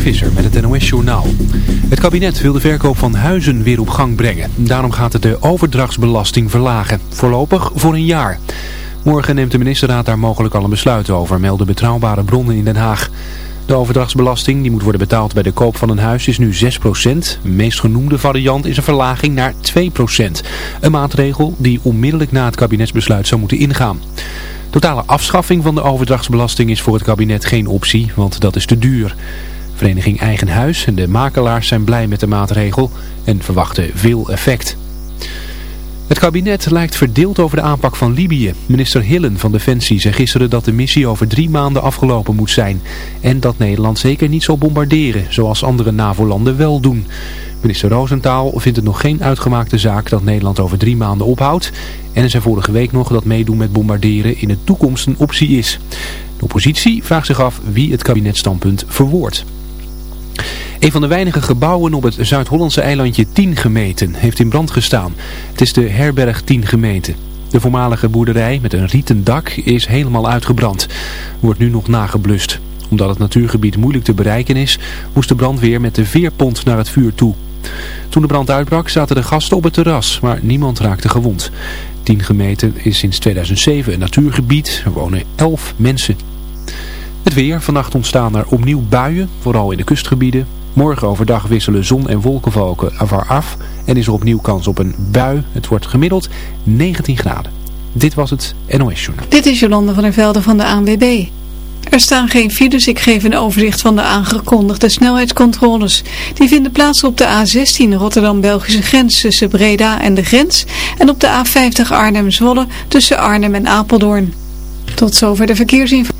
Visser met het NOS-journaal. Het kabinet wil de verkoop van huizen weer op gang brengen. Daarom gaat het de overdrachtsbelasting verlagen. Voorlopig voor een jaar. Morgen neemt de ministerraad daar mogelijk al een besluit over, melden betrouwbare bronnen in Den Haag. De overdrachtsbelasting die moet worden betaald bij de koop van een huis is nu 6%. De meest genoemde variant is een verlaging naar 2%. Een maatregel die onmiddellijk na het kabinetsbesluit zou moeten ingaan. Totale afschaffing van de overdrachtsbelasting is voor het kabinet geen optie, want dat is te duur. Vereniging Eigen Huis en de makelaars zijn blij met de maatregel en verwachten veel effect. Het kabinet lijkt verdeeld over de aanpak van Libië. Minister Hillen van Defensie zei gisteren dat de missie over drie maanden afgelopen moet zijn. En dat Nederland zeker niet zal bombarderen, zoals andere NAVO-landen wel doen. Minister Roosentaal vindt het nog geen uitgemaakte zaak dat Nederland over drie maanden ophoudt. En er zei vorige week nog dat meedoen met bombarderen in de toekomst een optie is. De oppositie vraagt zich af wie het kabinetstandpunt verwoordt. Een van de weinige gebouwen op het Zuid-Hollandse eilandje Tien gemeten heeft in brand gestaan. Het is de herberg Tien gemeten. De voormalige boerderij met een rieten dak is helemaal uitgebrand. Wordt nu nog nageblust. Omdat het natuurgebied moeilijk te bereiken is, moest de brandweer met de veerpont naar het vuur toe. Toen de brand uitbrak zaten de gasten op het terras, maar niemand raakte gewond. Tien gemeten is sinds 2007 een natuurgebied. Er wonen 11 mensen. Het weer. Vannacht ontstaan er opnieuw buien, vooral in de kustgebieden. Morgen overdag wisselen zon en wolkenvalken ervan af en is er opnieuw kans op een bui. Het wordt gemiddeld 19 graden. Dit was het NOS Journal. Dit is Jolande van der Velde van de ANWB. Er staan geen files, ik geef een overzicht van de aangekondigde snelheidscontroles. Die vinden plaats op de A16 Rotterdam-Belgische grens tussen Breda en de grens en op de A50 Arnhem-Zwolle tussen Arnhem en Apeldoorn. Tot zover de verkeersinformatie.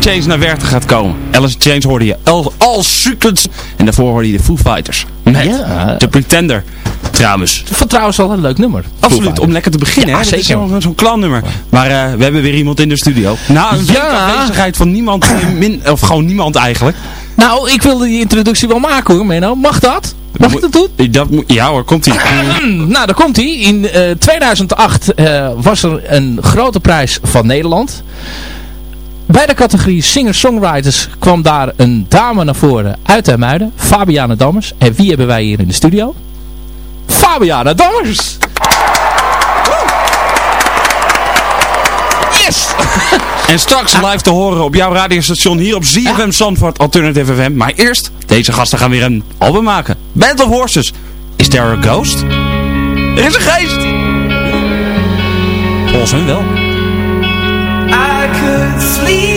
In Chains naar Werchter gaat komen. Alice in Chains hoorde je All, All Secrets. En daarvoor hoorde je de Foo Fighters. Met ja. The Pretender. Trouwens. Van trouwens wel een leuk nummer. Absoluut, om lekker te beginnen. Ja, zeker. Zo'n zo klan nummer. Maar uh, we hebben weer iemand in de studio. Nou, een ja. afwezigheid van niemand, min, of gewoon niemand eigenlijk. Nou, ik wilde die introductie wel maken hoor, Menno. Mag dat? Mag ik dat doen? Dat, ja hoor, komt ie. nou, daar komt hij. In 2008 was er een grote prijs van Nederland. Bij de categorie singer-songwriters kwam daar een dame naar voren uit Hermuiden. Fabiana Dammers. En wie hebben wij hier in de studio? Fabiana Dammers! Yes! En straks live te horen op jouw radiostation hier op ZFM Zandvoort Alternative FM. Maar eerst, deze gasten gaan weer een album maken. Band of Horses. Is there a ghost? Er is een geest! Volgens hun wel. sleep.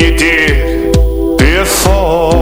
You ride, love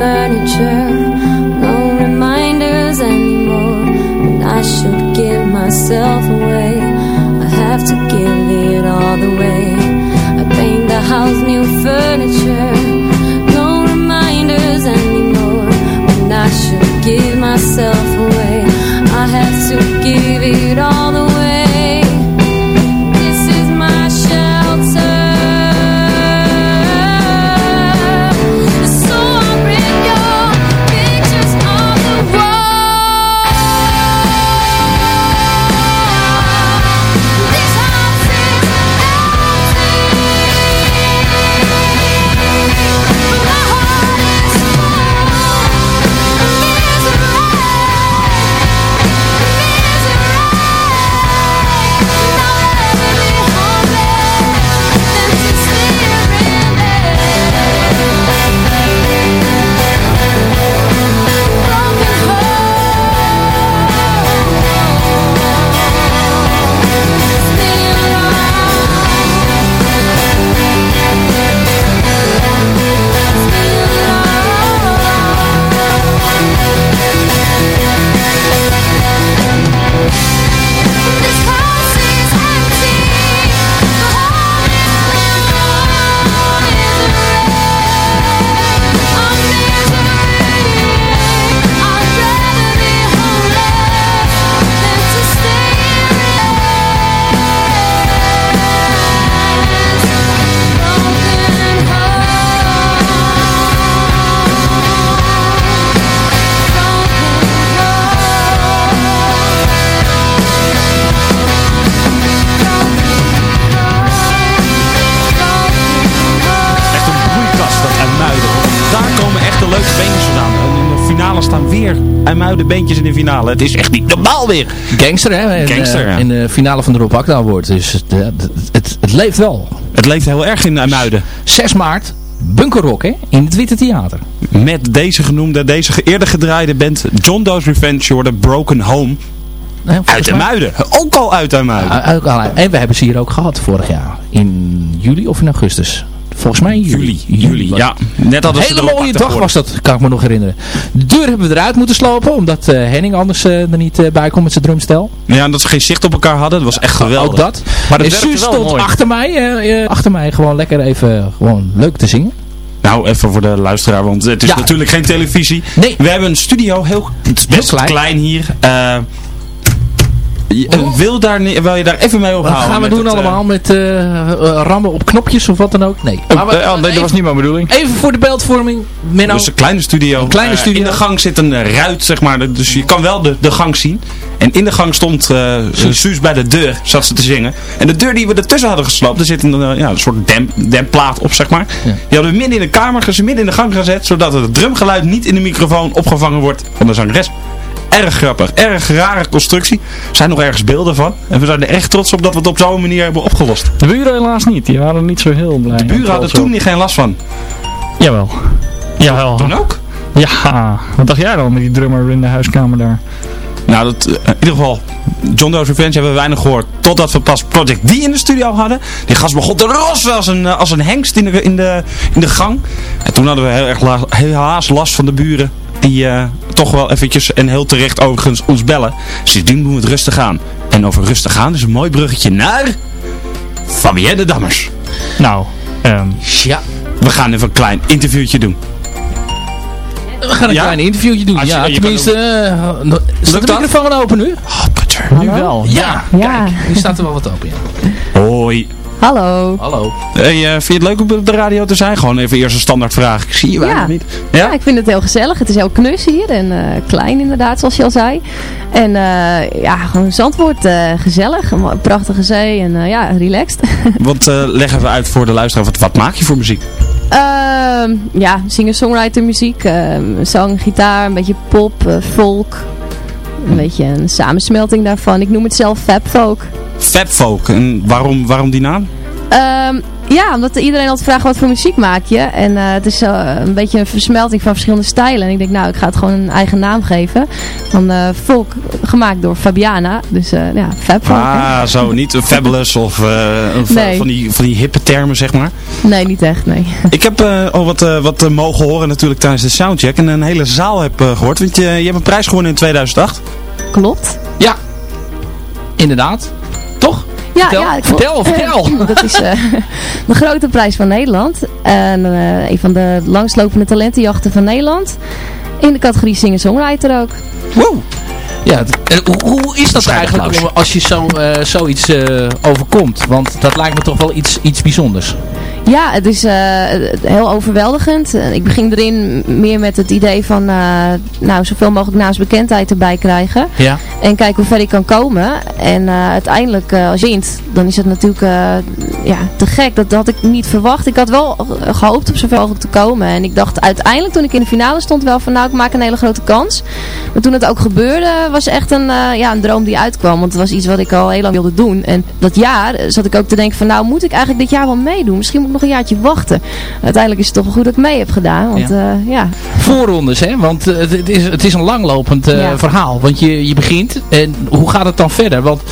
furniture. No reminders anymore. And I should give myself away. I have to give it all away I paint the house new furniture. No reminders anymore. And I should give myself weer IJmuiden beentjes in de finale. Het is echt niet normaal weer. Gangster, hè? In, Gangster, eh, ja. in de finale van de Rob Akda Award. Dus het, eh, het, het, het leeft wel. Het leeft heel erg in IJmuiden. 6 maart, Bunkerrock, hè? In het Witte Theater. Met deze genoemde, deze eerder gedraaide band John Doe's Revenge worden Broken Home. Uit mij. IJmuiden. Ook al uit. Ja, ook al- En we hebben ze hier ook gehad vorig jaar. In juli of in augustus? Volgens mij juli. Juli, juli, ja. Net Een hadden ze hele erop mooie dag was dat, kan ik me nog herinneren. De deur hebben we eruit moeten slopen, omdat eh, Henning anders eh, er niet eh, bij komt met zijn drumstel. Ja, en dat ze geen zicht op elkaar hadden. Dat was echt geweldig. Ook dat. Maar dat en werkte Suus wel stond mooi. achter mij, achter mij gewoon lekker even gewoon leuk te zingen. Nou, even voor de luisteraar, want het is Ja. natuurlijk geen televisie. Nee. We hebben een studio, heel, het is best Heel klein. klein. hier. Je- wil, daar, wil je daar even mee Wat ophouden? gaan we doen het, eh, allemaal met eh, rammen op knopjes of wat dan ook? Nee. Maar we- oh, nee, dat was niet mijn bedoeling. Even voor de beeldvorming. Menno. Dus een kleine studio. Een kleine studio. in de gang zit een ruit, zeg maar. Dus je kan wel de, de gang zien. En in de gang stond eh Suus bij de deur, zat ze te zingen. En de deur die we ertussen hadden gesloopt, er zit een, ja, een soort demp, dempplaat op, zeg maar. Ja. Die hadden we midden in de kamer, midden in de gang gezet, zodat het drumgeluid niet in de microfoon opgevangen wordt van de zangeres. Erg grappig, erg rare constructie. Er zijn nog ergens beelden van. En we zijn er echt trots op dat we het op zo'n manier hebben opgelost. De buren helaas niet, die waren niet zo heel blij. De buren hadden toen niet geen last van. Jawel. Jawel. Toen ook? Ja, wat dacht jij dan met die drummer in de huiskamer daar? Nou, dat, eh, in ieder geval, John Doe's Revenge hebben we weinig gehoord. Totdat we pas Project D in de studio hadden. Die gast begon te rossen als een, eh, als een hengst in de, in, de, in de gang. En toen hadden we heel erg la- helaas last van de buren. Die eh, toch wel eventjes, en heel terecht overigens, ons bellen. Sindsdien doen we het rustig aan. En over rustig aan is een mooi bruggetje naar... Fabienne Dammers. Nou, ehm, Ja. We gaan even een klein interviewtje doen. We gaan een Ja? klein interviewtje doen. Je- ja, je kan tenminste. eh, no- staat Lukt de microfoon open nu? Oh, nu wel. Ja. Ja. Kijk, nu staat er wel wat open. Hoi. Hallo. Hallo. Hey, eh, vind je het leuk om op de radio te zijn? Gewoon even eerst een standaard vraag. Ik zie je Ja. niet. Ja, ik vind het heel gezellig. Het is heel knus hier en eh, klein inderdaad, zoals je al zei. En eh, ja, gewoon Zandvoort, eh, gezellig. Een prachtige zee en eh, ja, relaxed. Want eh, leg even uit voor de luisteraar, wat, wat maak je voor muziek? Ehm, ja, singer-songwriter muziek. ehm, zang, gitaar, een beetje pop, folk. Een beetje een samensmelting daarvan. Ik noem het zelf fab folk. Fabfolk. En waarom, waarom die naam? Ehm, ja, omdat iedereen altijd vraagt wat voor muziek maak je. En eh, het is eh, een beetje een versmelting van verschillende stijlen. En ik denk, nou, ik ga het gewoon een eigen naam geven. Van eh folk, gemaakt door Fabiana. Dus eh, ja, Fab Folk. hè? Ah, zo. Niet een fabulous of eh, Nee. van, die, van die hippe termen, zeg maar. Nee, niet echt, nee. Ik heb eh, al wat, eh, wat eh, mogen horen natuurlijk tijdens de soundcheck. En een hele zaal heb eh, gehoord. Want je, je hebt een prijs gewonnen in 2008. Klopt. Ja. Inderdaad. Ja, Vertel, ja, vertel, vertel. Dat is eh, de grote prijs van Nederland. En eh, een van de langslopende talentenjachten van Nederland. In de categorie singer-songwriter ook. Wow. Ja, eh, hoe, hoe is dat eigenlijk om- als je zo, eh, zoiets eh, overkomt? Want dat lijkt me toch wel iets, iets bijzonders. Ja, het is eh, heel overweldigend. Ik begin erin meer met het idee van eh, nou, zoveel mogelijk naamsbekendheid erbij krijgen. Ja. En kijken hoe ver ik kan komen. En eh, uiteindelijk, als je wint, dan is het natuurlijk ja, te gek. Dat, dat had ik niet verwacht. Ik had wel eh, gehoopt op zoveel mogelijk te komen. En ik dacht uiteindelijk, toen ik in de finale stond, wel van nou, ik maak een hele grote kans. Maar toen het ook gebeurde, was echt een, ja, een droom die uitkwam. Want het was iets wat ik al heel lang wilde doen. En dat jaar zat ik ook te denken van nou, moet ik eigenlijk dit jaar wel meedoen? Misschien moet ik nog een jaartje wachten. Uiteindelijk is het toch goed dat ik mee heb gedaan. Want ja, ja Voorrondes, hè? Want eh, het, is, het is een langlopend eh, Ja. verhaal. Want je, je begint en hoe gaat het dan verder? Want op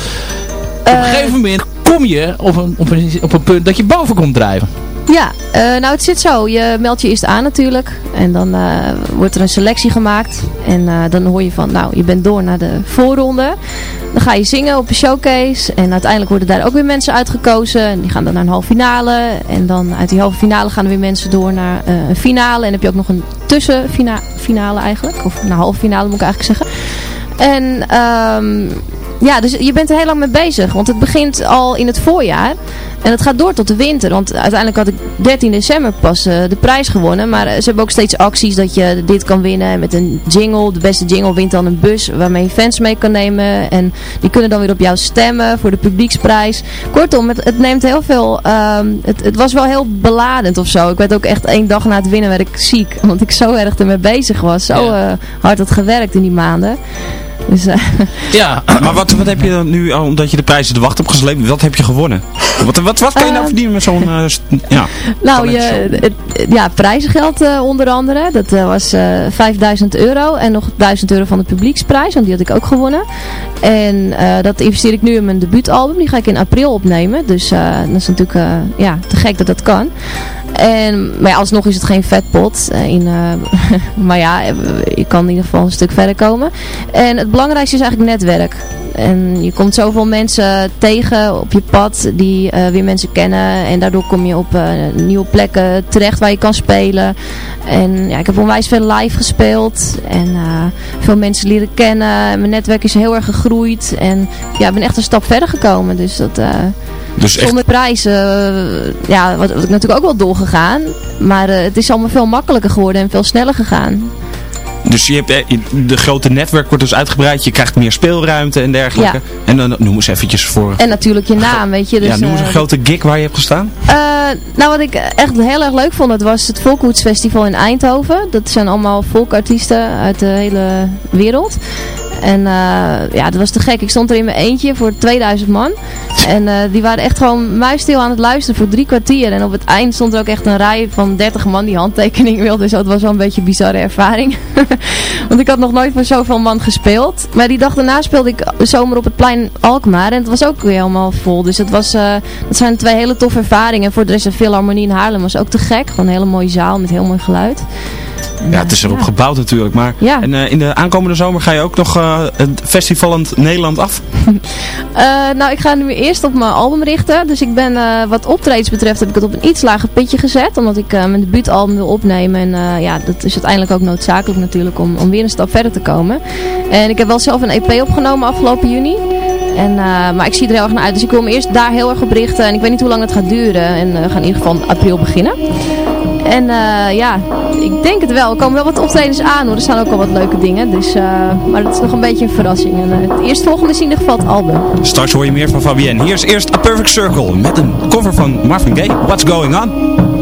een Eh, gegeven moment kom je op een, op, een, op een punt dat je boven komt drijven. Ja, eh, nou het zit zo. Je meldt je eerst aan natuurlijk. En dan eh, wordt er een selectie gemaakt. En eh, dan hoor je van, nou je bent door naar de voorronde. Dan ga je zingen op een showcase. En uiteindelijk worden daar ook weer mensen uitgekozen. En die gaan dan naar een halve finale. En dan uit die halve finale gaan er weer mensen door naar een finale. En heb je ook nog een tussenfinale eigenlijk. Of een halve finale moet ik eigenlijk zeggen. En ehm, ja, dus je bent er heel lang mee bezig. Want het begint al in het voorjaar. En het gaat door tot de winter. Want uiteindelijk had ik 13 december pas uh, de prijs gewonnen. Maar uh, ze hebben ook steeds acties dat je dit kan winnen. Met een jingle. De beste jingle wint dan een bus waarmee je fans mee kan nemen. En die kunnen dan weer op jou stemmen voor de publieksprijs. Kortom, het, het neemt heel veel... Uh, het, het, was wel heel beladend of zo. Ik werd ook echt één dag na het winnen werd ik ziek. Want ik zo erg ermee bezig was. Zo. Eh, hard had gewerkt in die maanden. Dus, uh, ja, maar wat, wat heb je nu, omdat je de prijzen de wacht hebt gesleept, wat heb je gewonnen? Wat, wat, wat kan je nou verdienen met zo'n... Uh, ja, nou, je, het, ja, prijzengeld uh, onder andere. Dat was 5000 euro en nog 1000 euro van de publieksprijs, want die had ik ook gewonnen. En dat investeer ik nu in mijn debuutalbum. Die ga ik in april opnemen. Dus dat is natuurlijk ja, te gek dat dat kan. En, maar alsnog is het geen vetpot. In, maar ja, je kan in ieder geval een stuk verder komen. En het belangrijkste is eigenlijk netwerk. En je komt zoveel mensen tegen op je pad die uh, weer mensen kennen. En daardoor kom je op uh, nieuwe plekken terecht waar je kan spelen. En ja, ik heb onwijs veel live gespeeld. En uh, veel mensen leren kennen. Mijn netwerk is heel erg gegroeid. En ja, ik ben echt een stap verder gekomen. Dus dat... Dus echt... Zonder prijzen, ja, wat, wat ik natuurlijk ook wel doorgegaan. Maar het is allemaal veel makkelijker geworden en veel sneller gegaan. Dus je hebt, de grote netwerk wordt dus uitgebreid. Je krijgt meer speelruimte en dergelijke. Ja. En dan noem eens eventjes voor... En natuurlijk je naam, weet je. Dus, ja, noem eens een grote gig waar je hebt gestaan. Uh, nou, wat ik echt heel erg leuk vond, dat was het Volkwoods Festival in Eindhoven. Dat zijn allemaal volkartiesten uit de hele wereld. En uh, ja, dat was te gek. Ik stond er in mijn eentje voor 2000 man. En uh, die waren echt gewoon muisstil aan het luisteren voor drie kwartier. En op het eind stond er ook echt een rij van 30 man die handtekening wilde. Dus dat was wel een beetje een bizarre ervaring. Want ik had nog nooit voor zoveel man gespeeld. Maar die dag daarna speelde ik zomer op het plein Alkmaar. En het was ook weer helemaal vol. Dus het was, uh, dat zijn twee hele toffe ervaringen. En voor de rest de Philharmonie in Haarlem was ook te gek. Gewoon een hele mooie zaal met heel mooi geluid. Ja, het is erop gebouwd natuurlijk. Maar ja. en, uh, in de aankomende zomer ga je ook nog uh, het festivalend Nederland af? uh, nou, ik ga nu eerst op mijn album richten. Dus ik ben, wat optredens betreft, heb ik het op een iets lager pitje gezet. Omdat ik mijn debuutalbum wil opnemen. En ja, dat is uiteindelijk ook noodzakelijk natuurlijk om, om weer een stap verder te komen. En ik heb wel zelf een EP opgenomen afgelopen juni. En, uh, maar ik zie er heel erg naar uit. Dus ik wil me eerst daar heel erg op richten. En ik weet niet hoe lang het gaat duren. En uh, we gaan in ieder geval in april beginnen. En uh, ja, ik denk het wel. Er komen wel wat optredens aan hoor. Er staan ook al wat leuke dingen. Dus, maar dat is nog een beetje een verrassing. En het eerstvolgende is in ieder geval het album. Straks hoor je meer van Fabienne. Hier is eerst A Perfect Circle. Met een cover van Marvin Gaye. What's Going On?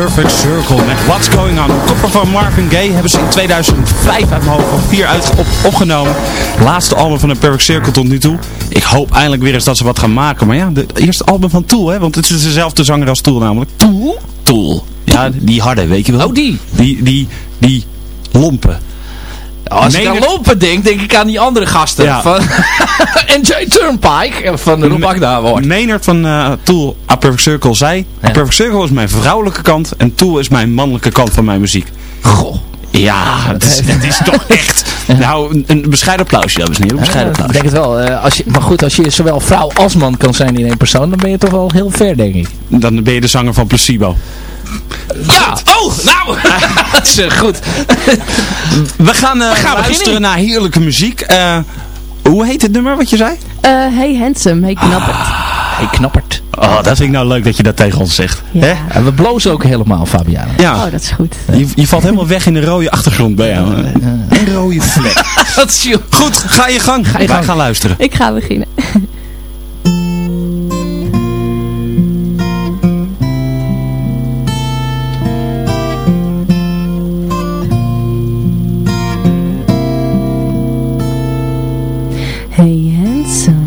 Perfect Circle met What's Going On. Een kopper van Marvin Gaye hebben ze in 2005 uit mijn hoofd of 4 uit, op, opgenomen. Laatste album van de Perfect Circle tot nu toe. Ik hoop eindelijk weer eens dat ze wat gaan maken. Maar ja, het eerste album van Tool, hè, want het is dezelfde zanger als Tool namelijk. Tool? Tool. Ja, die harde, weet je wel. Oh, die? Die, die, die lompen. Als ik aan lopen denk, denk ik aan die andere gasten. Ja. Van NJ Turnpike van Rob Agda hoort. Maynard van eh, Tool, A Perfect Circle, zei... A. Perfect Circle is mijn vrouwelijke kant en Tool is mijn mannelijke kant van mijn muziek. Goh. Ja, het is, is toch echt... Nou, een, bescheiden applausje, dames en heren. Een bescheiden ik denk het wel. Eh, als je, maar goed, als je zowel vrouw als man kan zijn in één persoon, dan ben je toch wel heel ver, denk ik. Dan ben je de zanger van Placebo. Ja! Oh, nou! dat is goed. We gaan, eh, gaan luisteren naar heerlijke muziek. Eh, hoe heet het nummer wat je zei? Eh, hey handsome, hey knappert. Hey, knapperd. Oh, dat vind ik nou leuk dat je dat tegen ons zegt. Ja. Hè? En we blozen ook helemaal, Fabiana. Ja, Oh, dat is goed. je, je valt helemaal weg in de rode achtergrond bij jou. Een rode vlek. dat is je... Goed, ga je gang. je Wij gang. gaan luisteren. Ik ga beginnen. Hey handsome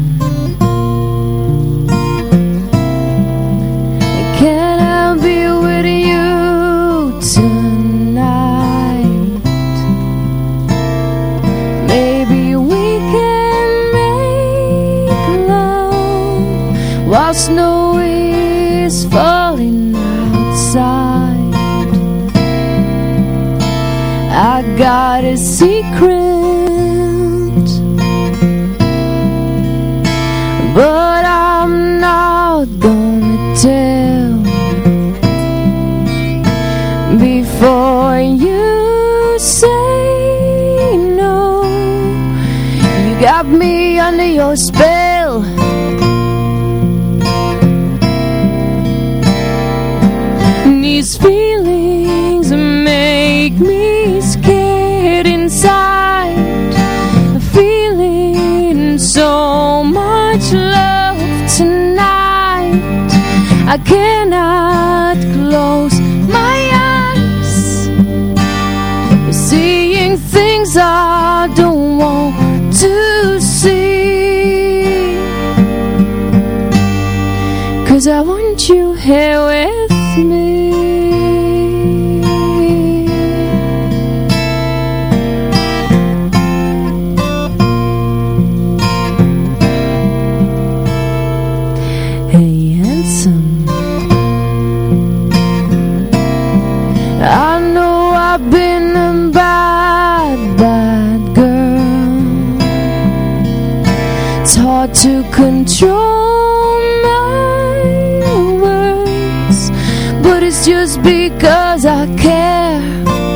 just because I care.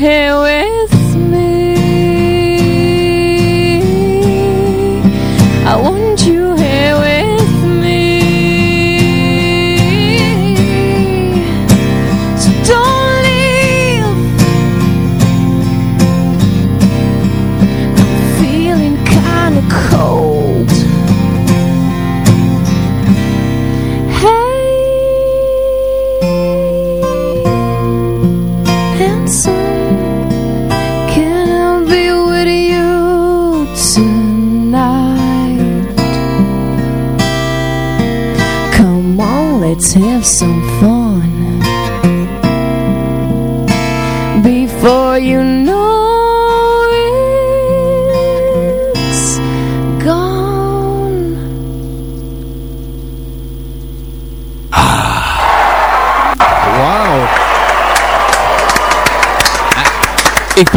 Want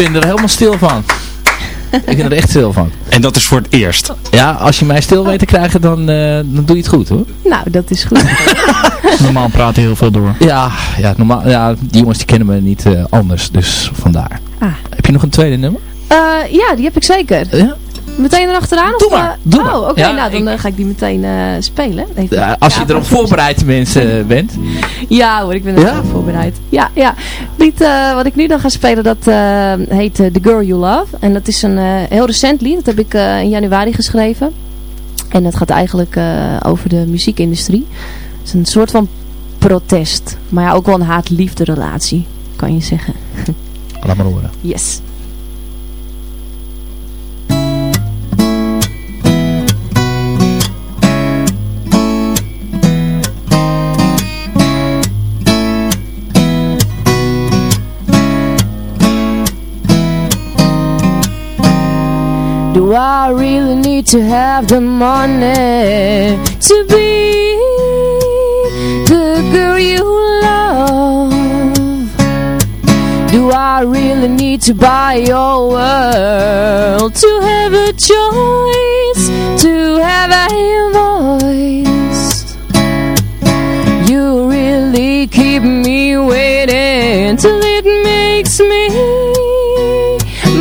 ben er helemaal stil van. ik ben er echt stil van. En dat is voor het eerst. Ja, als je mij stil weet te krijgen, dan, eh, dan doe je het goed hoor. Nou, dat is goed. Normaal praten heel veel door. Ja, ja, normaal, ja die jongens die kennen me niet eh, anders, dus vandaar. Ah. Heb je nog een tweede nummer? Eh, ja, die heb ik zeker. Ja? Meteen erachteraan? Doe of, maar, eh, doe oh, oké. Ja, nou, dan ik- eh, ga ik die meteen eh, spelen. Even. Ja, als je erop voorbereid mensen bent. Ja hoor, ik ben er wel voorbereid. Ja, ja. Lied wat ik nu dan ga spelen, dat heet The Girl You Love. En dat is een heel recent lied. Dat heb ik in januari geschreven. En dat gaat eigenlijk over de muziekindustrie. Het is een soort van protest. Maar ja, ook wel een haat-liefde relatie, kan je zeggen. Laat maar horen. Yes. Do I really need to have the money to be the girl you love? Do I really need to buy your world to have a choice, to have a voice? You really keep me waiting till it makes me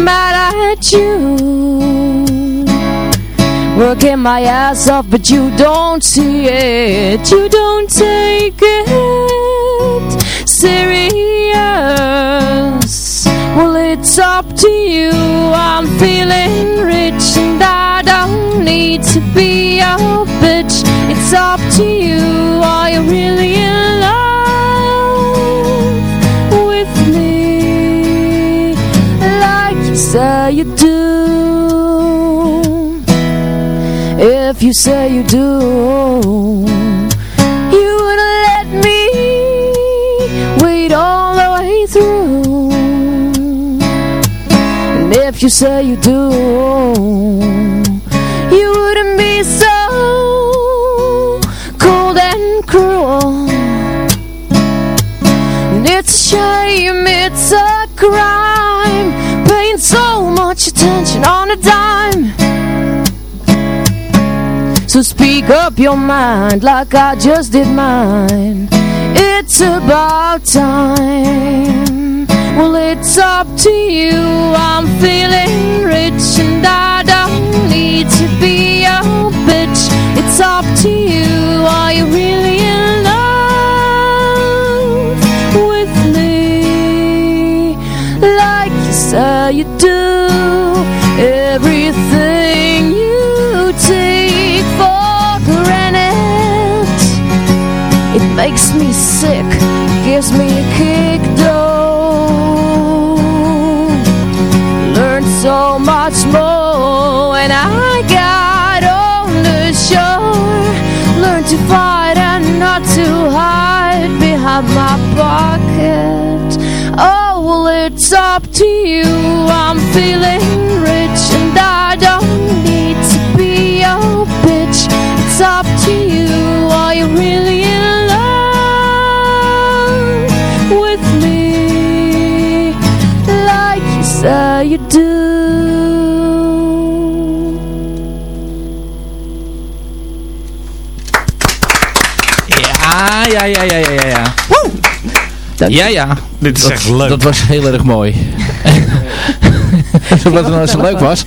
mad at you. Working my ass off, but you don't see it. You don't take it serious. Well, it's up to you. I'm feeling rich and I don't need to be a bitch. It's up to you. Are you really in love with me? Like you say you If you say you do, you wouldn't let me wait all the way through. And if you say you do, you wouldn't be so cold and cruel. And it's a shame, it's a crime, paying so much attention So speak up your mind like I just did mine. It's about time. Well, it's up to you. I'm feeling rich and I don't need to be a bitch. It's up to you. Are you really in love with me? Like you say you makes me sick, gives me a kick though. Learned so much more when I got on the shore. Learned to fight and not to hide behind my pocket. Oh, well it's up to you, I'm feeling rich and I don't need to be your bitch. It's up to you, are you really Like you do Ja, ja, ja, ja, ja, ja. ja. Ja, ja. Dit is Dat, echt leuk. dat was heel erg mooi. Wat nou zo leuk was.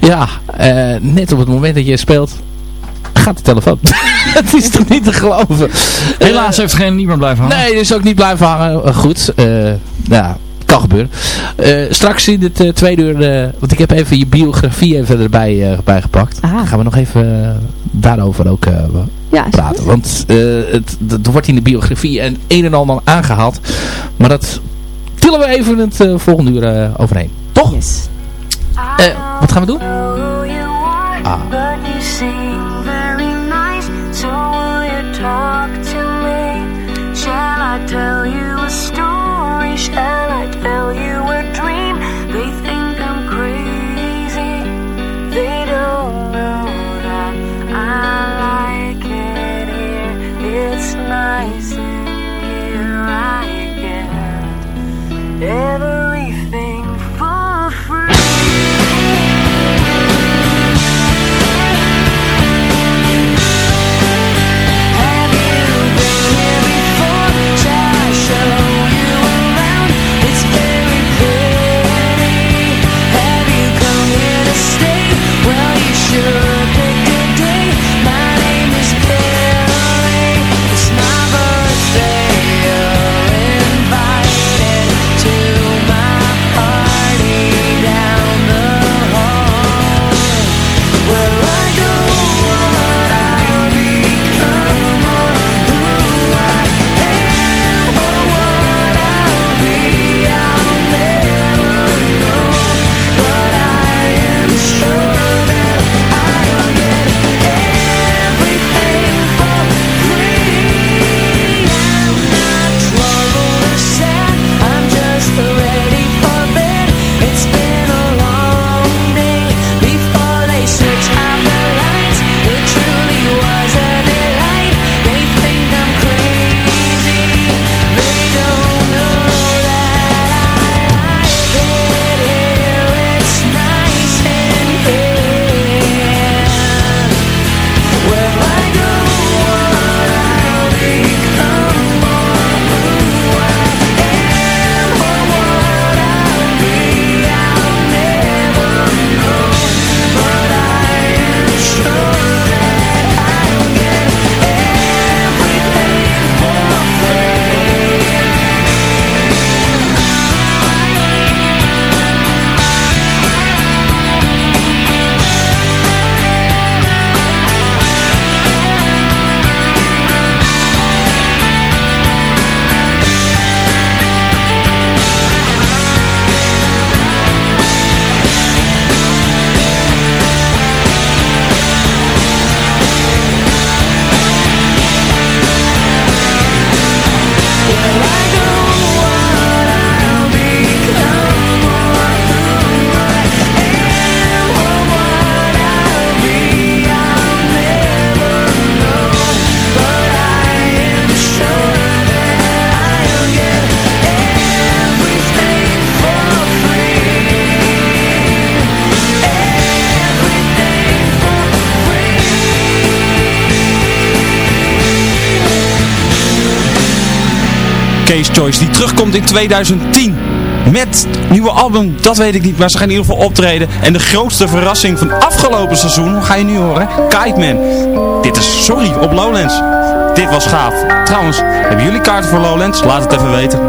Ja, eh, net op het moment dat je speelt, gaat de telefoon. Het is toch niet te geloven. Helaas heeft er geen niemand blijven hangen. Nee, dus ook niet blijven hangen. Eh, goed, eh ja, kan gebeuren. Eh, straks in het eh, tweede uur, eh, want ik heb even je biografie even erbij eh, bij gepakt. Ah. Gaan we nog even daarover ook eh, Ja, praten. goed. Want eh, het, het wordt in de biografie een een en ander aangehaald. Maar dat tillen we even het eh, volgende uur eh, overheen. Toch? Yes. Eh, wat gaan we doen? Ah. Ever. Terugkomt in 2010. Met nieuwe album, dat weet ik niet, maar ze gaan in ieder geval optreden. En de grootste verrassing van afgelopen seizoen, ga je nu horen, Kite Man. Dit is Sorry op Lowlands. Dit was gaaf. Trouwens, hebben jullie kaarten voor Lowlands? Laat het even weten.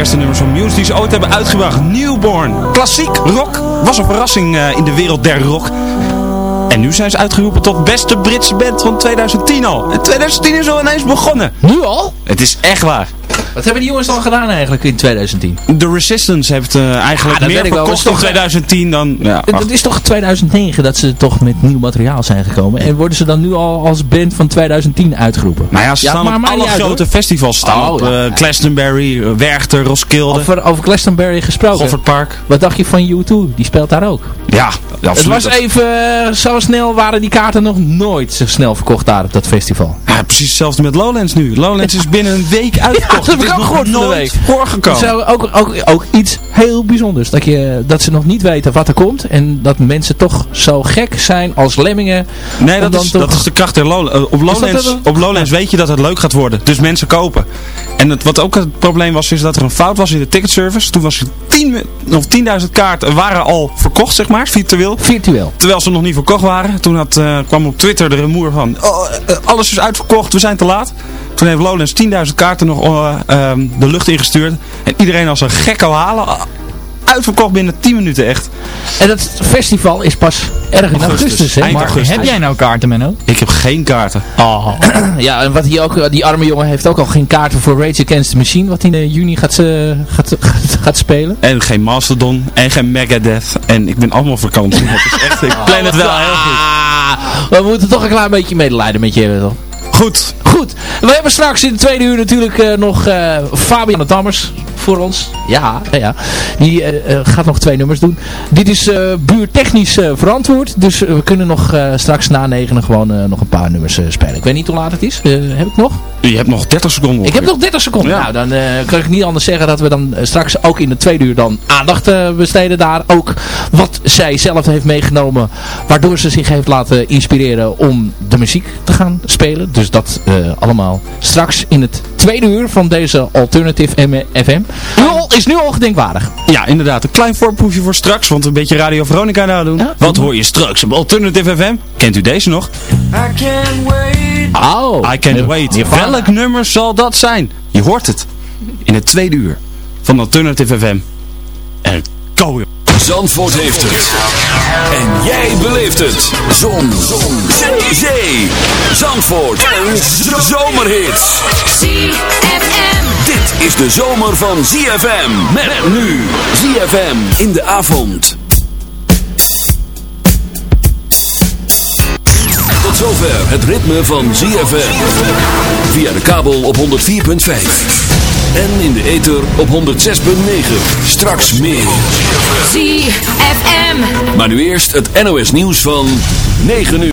Eerste nummers van Muse die ze ooit hebben uitgebracht. Newborn. Klassiek rock. Was een verrassing eh, in de wereld der rock. En nu zijn ze uitgeroepen tot beste Britse band van 2010 al. En 2010 is al ineens begonnen. Nu al? Het is echt waar. Wat hebben die jongens al gedaan eigenlijk in 2010? The Resistance heeft eh, eigenlijk Ja, dat meer verkocht Dat in is toch- 2010 dan... Ja, ach. is toch 2009 dat ze toch met nieuw materiaal zijn gekomen. En worden ze dan nu al als band van 2010 uitgeroepen? Nou ja, ze Ja, staan maar op alle uit, grote festivals. Staan Oh, eh, Glastonbury, eh, Werchter, Roskilde, Over, over Glastonbury gesproken. Goffertpark. Wat dacht je van U2? Die speelt daar ook. Ja, absoluut. Het was even, zo snel waren die kaarten nog nooit zo snel verkocht daar op dat festival. Ja, precies hetzelfde met Lowlands nu. Lowlands is binnen een week uitverkocht. dat heb Het ik is ook nog gehoord van de nooit week. voorgekomen. Zo, ook, ook, ook iets heel bijzonders. Dat, je, dat ze nog niet weten wat er komt. En dat mensen toch zo gek zijn als lemmingen. Nee, dat dan is, toch- dat is de kracht der Lowlands. Eh, op, Lowlands, op Lowlands weet je dat het leuk gaat worden. Dus mensen kopen. En het, wat ook het probleem was, is dat er een fout was in de ticketservice. Toen was er 10 of 10.000 kaarten waren al verkocht, zeg maar, virtueel. Virtueel. Terwijl ze nog niet verkocht waren. Toen had, eh, kwam op Twitter de rumoer van, oh, eh, alles is uitverkocht, we zijn te laat. Toen heeft Lowlands 10.000 kaarten nog eh, ehm, de lucht ingestuurd. En iedereen als een gek al halen. Uitverkocht binnen 10 minuten echt. En dat festival is pas erg in Augustus. augustus. hè? Maar augustus. Heb jij nou kaarten, Menno? Ik heb geen kaarten. Ja, en wat hij ook, die arme jongen heeft ook al geen kaarten voor Rage Against the Machine. Wat in eh, juni gaat, ze gaat, gaat, gaat spelen. En geen Mastodon. En geen Megadeth. En ik ben allemaal vakantie. Het is echt, ik plan het wel heel goed. Ah, we moeten toch een klein beetje medelijden met je hebben, toch? Goed. Goed, we hebben straks in de tweede uur natuurlijk eh, nog eh Fabian Dammers voor ons. Ja, ja. Die eh, eh, gaat nog twee nummers doen. Dit is eh buurtechnisch verantwoord. Dus we kunnen nog straks na negenen gewoon nog een paar nummers spelen. Ik weet niet hoe laat het is. Heb ik nog? Je hebt nog 30 seconden. Ik heb nog 30 seconden. Ja. Nou, dan kan ik niet anders zeggen dat we dan straks ook in de tweede uur dan aandacht besteden daar. Ook wat zij zelf heeft meegenomen. Waardoor ze zich heeft laten inspireren om de muziek te gaan spelen. Dus dat allemaal straks in het tweede uur van deze Alternative M- FM. Nu al, is nu al gedenkwaardig. Ja, inderdaad. Een klein voorproefje voor straks. Want een beetje Radio Veronica nou doen. Ja. Wat hoor je straks op Alternative FM? Kent u deze nog? Oh. I Can't Wait. Welk nummer zal dat zijn? Je hoort het. In het tweede uur van Alternative FM. En go. Zandvoort heeft het. En jij beleeft het. Zon. Zon. Zee. Zee. Zandvoort. En zomerhits. ZFM. Dit is de zomer van ZFM. Met nu. ZFM in de avond. Tot zover het ritme van ZFM. Via de kabel op 104.5. En in de ether op 106.9. Straks meer. ZFM. Maar nu eerst het NOS nieuws van 9 uur.